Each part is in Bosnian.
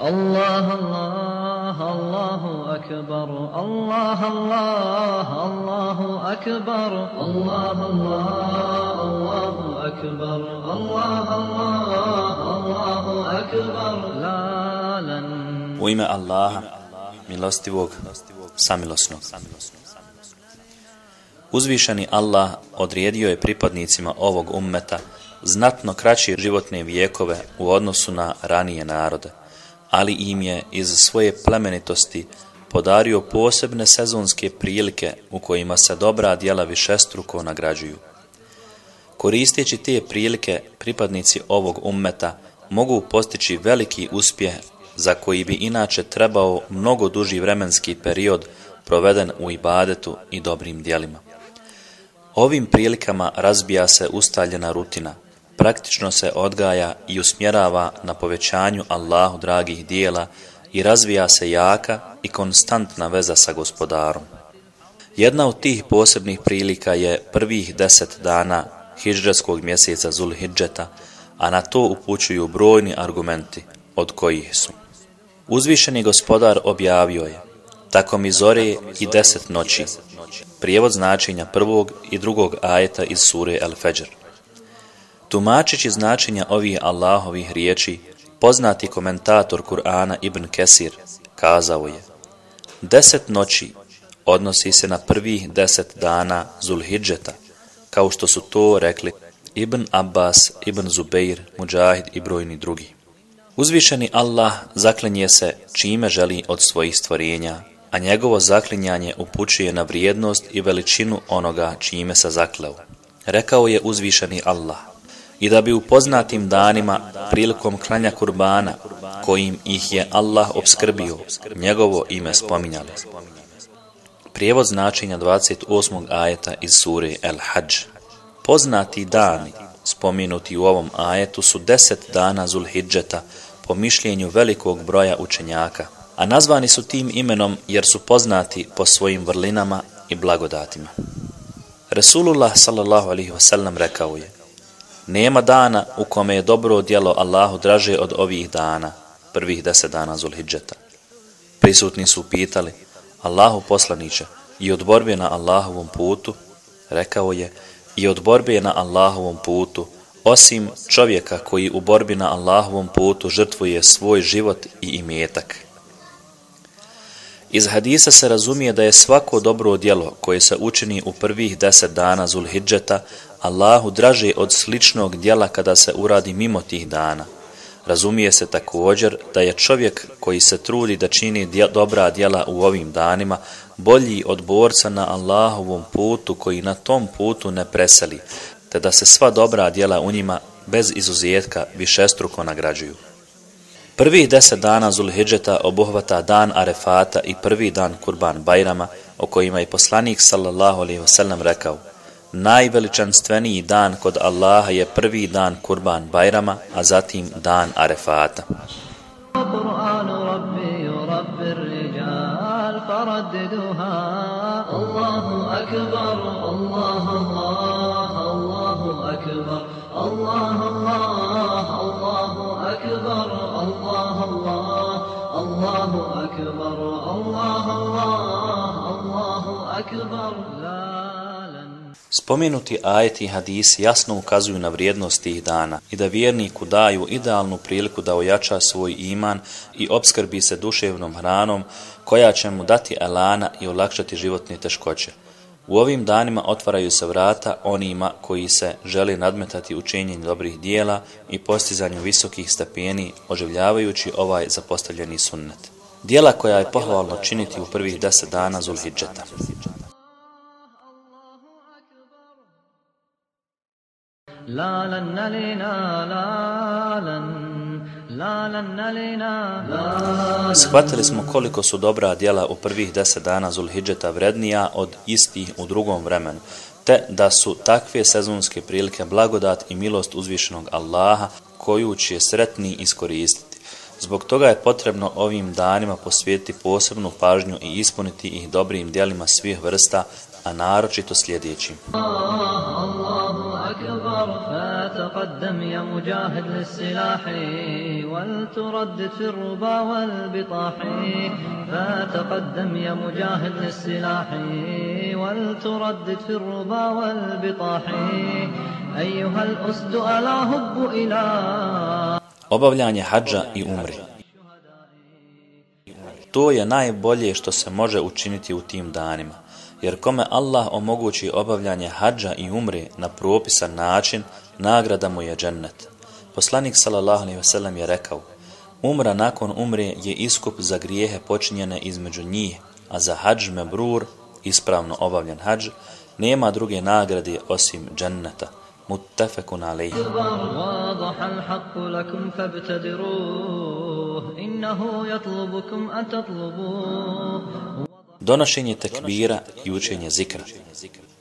الله الله الله أكبر الله الله الله أكبر الله الله الله أكبر الله الله الله أكبر لا لن U ime Allaha, milostivog, samilosnog. Uzvišeni Allah odrijedio je pripadnicima ovog ummeta znatno kraće životne vijekove u odnosu na ranije narode, ali im je iz svoje plemenitosti podario posebne sezonske prilike u kojima se dobra djela višestruko nagrađuju. Koristeći te prilike, pripadnici ovog ummeta mogu postići veliki uspjeh za koji bi inače trebao mnogo duži vremenski period proveden u ibadetu i dobrim dijelima. Ovim prilikama razbija se ustaljena rutina, praktično se odgaja i usmjerava na povećanju Allahu dragih dijela i razvija se jaka i konstantna veza sa gospodarom. Jedna od tih posebnih prilika je prvih deset dana hijđarskog mjeseca Zulhidžeta, a na to upućuju brojni argumenti, od kojih su. Uzvišeni gospodar objavio je, tako mi zore i deset noći, prijevod značenja prvog i drugog ajeta iz sure El Tumačići značenja ovih Allahovih riječi, poznati komentator Kur'ana Ibn Kesir kazao je Deset noći odnosi se na prvih deset dana Zulhidžeta, kao što su to rekli Ibn Abbas, Ibn Zubeir, Mujahid i brojni drugi. Uzvišeni Allah zaklinje se čime želi od svojih stvorenja, a njegovo zaklinjanje upućuje na vrijednost i veličinu onoga čime se zakleo. Rekao je uzvišeni Allah, i da bi u poznatim danima prilikom klanja kurbana, kojim ih je Allah obskrbio, njegovo ime spominjali. Prijevod značenja 28. ajeta iz sure El Hajj. Poznati dani, spominuti u ovom ajetu, su deset dana Zulhidžeta po mišljenju velikog broja učenjaka, a nazvani su tim imenom jer su poznati po svojim vrlinama i blagodatima. Resulullah sallallahu alaihi wasallam rekao je, Nema dana u kome je dobro djelo Allahu draže od ovih dana, prvih deset dana Zulhidžeta. Prisutni su pitali, Allahu poslaniće, i od borbe na Allahovom putu, rekao je, i od borbe na Allahovom putu, osim čovjeka koji u borbi na Allahovom putu žrtvuje svoj život i imetak. Iz hadisa se razumije da je svako dobro djelo koje se učini u prvih deset dana Zulhidžeta Allahu draže od sličnog djela kada se uradi mimo tih dana. Razumije se također da je čovjek koji se trudi da čini dje, dobra djela u ovim danima bolji od borca na Allahovom putu koji na tom putu ne preseli, te da se sva dobra djela u njima bez izuzetka višestruko nagrađuju. Prvih deset dana Zulhidžeta obuhvata dan Arefata i prvi dan Kurban Bajrama, o kojima je poslanik sallallahu alaihi wasallam rekao Najveličanstveniji dan kod Allaha je prvi dan Kurban Bajrama, a zatim dan Arefata. Allahu akbar, Allahu Allah, Allahu akbar, Allahu Allah, Allahu akbar, Allahu الله الله الله أكبر الله الله الله أكبر Spomenuti ajeti i hadisi jasno ukazuju na vrijednost tih dana i da vjerniku daju idealnu priliku da ojača svoj iman i obskrbi se duševnom hranom koja će mu dati elana i olakšati životne teškoće. U ovim danima otvaraju se vrata onima koji se želi nadmetati u činjenju dobrih dijela i postizanju visokih stepeni, oživljavajući ovaj zapostavljeni sunnet. Dijela koja je pohvalno činiti u prvih deset dana Zulhidžeta. La lanna lina la lan Shvatili smo koliko su dobra djela u prvih deset dana Zulhidžeta vrednija od istih u drugom vremenu, te da su takve sezonske prilike blagodat i milost uzvišenog Allaha koju će sretni iskoristiti. Zbog toga je potrebno ovim danima posvijetiti posebnu pažnju i ispuniti ih dobrim djelima svih vrsta, a naročito sljedećim. Allahu akbar, فتقدم يا مجاهد للسلاح ولتردد في الربا والبطاح فتقدم يا مجاهد للسلاح ولتردد في الربا والبطاح أيها الأسد ألا هب إلى Obavljanje hađa i umri To je najbolje što se može učiniti u tim danima, jer kome Allah omogući obavljanje hađa i umri na propisan način, nagrada mu je džennet. Poslanik sallallahu alejhi ve sellem je rekao: Umra nakon umre je iskup za grijehe počinjene između njih, a za hadž mebrur, ispravno obavljen hadž, nema druge nagrade osim dženneta. Muttafekun alejhi. واضح الحق لكم فابتدروه إنه يطلبكم أن تطلبوه Donošenje tekbira i učenje zikra.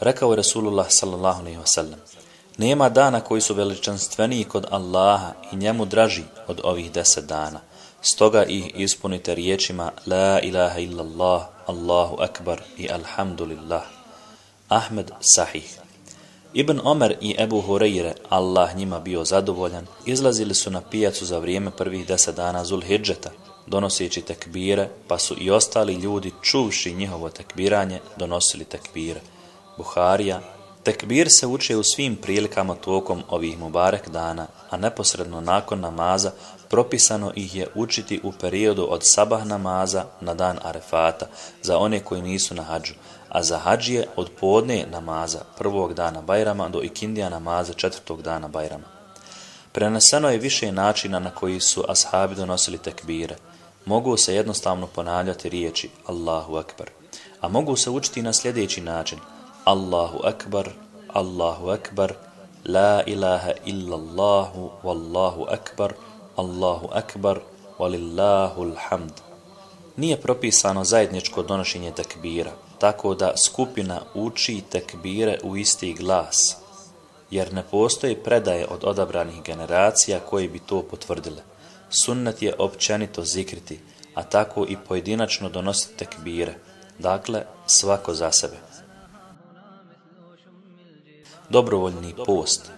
Rekao je Rasulullah sallallahu alejhi ve sellem: Nema dana koji su veličanstveniji kod Allaha i njemu draži od ovih deset dana. Stoga ih ispunite riječima La ilaha illallah, Allahu akbar i alhamdulillah. Ahmed Sahih Ibn Omer i Ebu Hureyre, Allah njima bio zadovoljan, izlazili su na pijacu za vrijeme prvih deset dana Zulhidžeta, donoseći tekbire, pa su i ostali ljudi, čuvši njihovo tekbiranje, donosili tekbire. Buharija, tekbir se uče u svim prilikama tokom ovih Mubarek dana, a neposredno nakon namaza propisano ih je učiti u periodu od sabah namaza na dan Arefata, za one koji nisu na hađu, a za hađije od podne namaza prvog dana Bajrama do ikindija namaza četvrtog dana Bajrama. Preneseno je više načina na koji su ashabi donosili tekbire. Mogu se jednostavno ponavljati riječi Allahu Akbar, a mogu se učiti na sljedeći način Allahu Akbar, Allahu Akbar, La ilaha illallahu, Wallahu Akbar, Allahu Akbar, Walillahu Alhamd. Nije propisano zajedničko donošenje tekbira, tako da skupina uči tekbire u isti glas, jer ne postoji predaje od odabranih generacija koji bi to potvrdile. Sunnet je općenito zikriti, a tako i pojedinačno donositi tekbire, dakle svako za sebe. Dobrovoljni post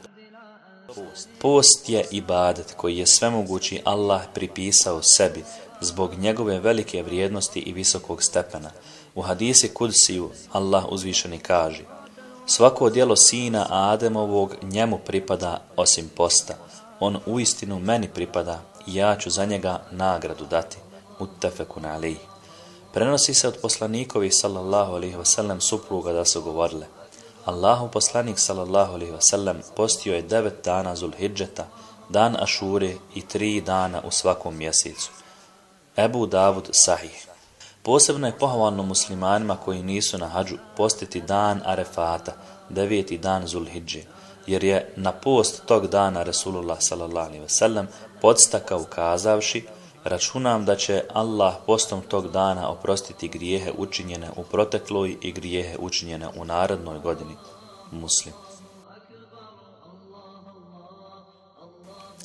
Post je ibadet koji je svemogući Allah pripisao sebi zbog njegove velike vrijednosti i visokog stepena, U hadisi Kudsiju Allah uzvišeni kaže Svako dijelo sina Ademovog njemu pripada osim posta. On u istinu meni pripada i ja ću za njega nagradu dati. Muttefekun alih. Prenosi se od poslanikovi sallallahu alihi wasallam supruga da su govorile Allahu poslanik sallallahu alihi wasallam postio je devet dana Zulhidžeta, dan Ašure i tri dana u svakom mjesecu. Ebu Davud Sahih Posebno je pohvalno muslimanima koji nisu na hađu postiti dan Arefata, deveti dan Zulhidže, jer je na post tog dana Resulullah s.a.v. podstakao kazavši, računam da će Allah postom tog dana oprostiti grijehe učinjene u protekloj i grijehe učinjene u narodnoj godini. Muslim.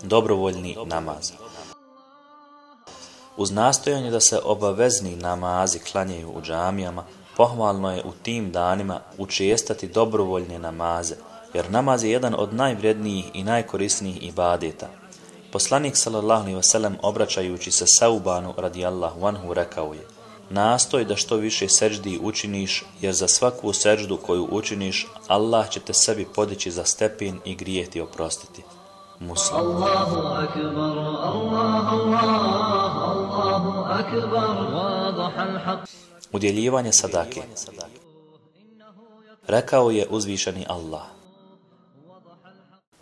Dobrovoljni namaz. Uz nastojanje da se obavezni namazi klanjaju u džamijama, pohvalno je u tim danima učestati dobrovoljne namaze, jer namaz je jedan od najvrednijih i najkorisnijih ibadeta. Poslanik sallallahu alejhi ve sellem obraćajući se Saubanu radijallahu anhu rekao je: Nastoj da što više seđdi učiniš, jer za svaku seđdu koju učiniš, Allah će te sebi podići za stepin i grijeti oprostiti. Muslim. Allahu akbar, Allahu Allahu akbar, Udjeljivanje sadake. Rekao je uzvišeni Allah.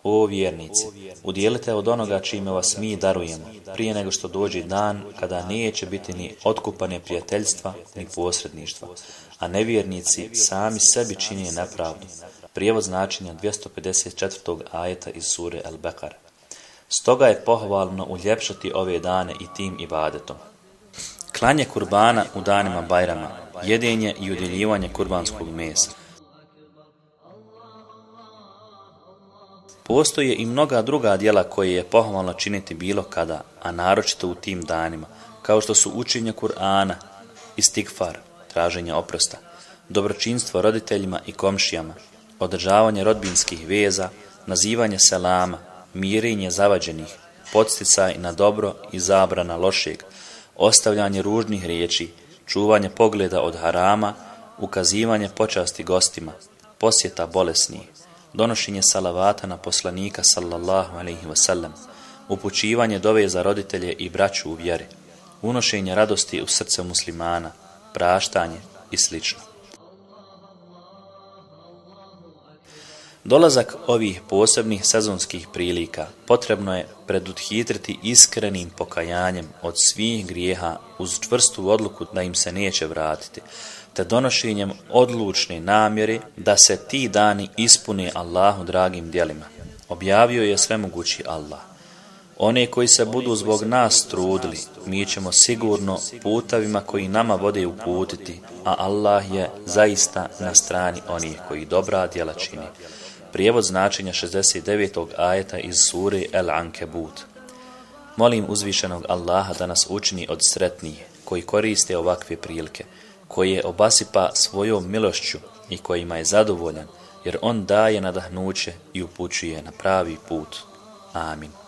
O vjernici, udjelite od onoga čime vas mi darujemo, prije nego što dođe dan kada neće biti ni otkupane prijateljstva, ni posredništva, a nevjernici sami sebi čini nepravdu. Prijevod značenja 254. ajeta iz sure El-Bekar. Stoga je pohvalno uljepšati ove dane i tim ibadetom. Klanje kurbana u danima Bajrama, jedenje i udjeljivanje kurbanskog mesa. Postoje i mnoga druga dijela koje je pohvalno činiti bilo kada, a naročito u tim danima, kao što su učenje Kur'ana, istigfar, traženje oprosta, dobročinstvo roditeljima i komšijama, održavanje rodbinskih veza, nazivanje selama, mirenje zavađenih, podsticaj na dobro i zabrana lošeg, ostavljanje ružnih riječi, čuvanje pogleda od harama, ukazivanje počasti gostima, posjeta bolesnih, donošenje salavata na poslanika sallallahu alaihi wasallam, upućivanje dove za roditelje i braću u vjeri, unošenje radosti u srce muslimana, praštanje i slično. Dolazak ovih posebnih sezonskih prilika potrebno je preduthitriti iskrenim pokajanjem od svih grijeha uz čvrstu odluku da im se neće vratiti, te donošenjem odlučne namjere da se ti dani ispune Allahu dragim dijelima. Objavio je svemogući Allah. One koji se budu zbog nas trudili, mi ćemo sigurno putavima koji nama vode uputiti, a Allah je zaista na strani onih koji dobra djela čini. Prijevod značenja 69. ajeta iz sure El Ankebut. Molim uzvišenog Allaha da nas učini od sretnije, koji koriste ovakve prilike, koje obasipa svojom milošću i kojima je zadovoljan, jer on daje nadahnuće i upućuje na pravi put. Amin.